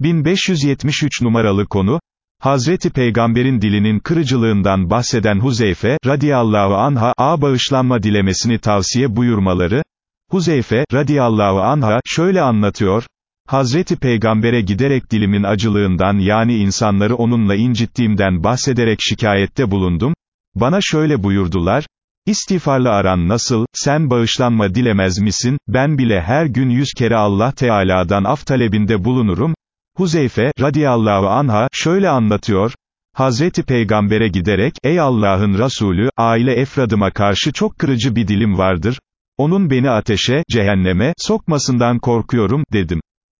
1573 numaralı konu, Hazreti Peygamber'in dilinin kırıcılığından bahseden Huzeyfe, radiyallahu anha, a bağışlanma dilemesini tavsiye buyurmaları, Huzeyfe, radiyallahu anha, şöyle anlatıyor, Hazreti Peygamber'e giderek dilimin acılığından yani insanları onunla incittiğimden bahsederek şikayette bulundum, bana şöyle buyurdular, İstiğfarlı aran nasıl, sen bağışlanma dilemez misin, ben bile her gün yüz kere Allah Teala'dan af talebinde bulunurum, Huzeyfe, radiyallahu anha, şöyle anlatıyor, Hazreti Peygamber'e giderek, ey Allah'ın Resulü, aile efradıma karşı çok kırıcı bir dilim vardır, onun beni ateşe, cehenneme, sokmasından korkuyorum, dedim.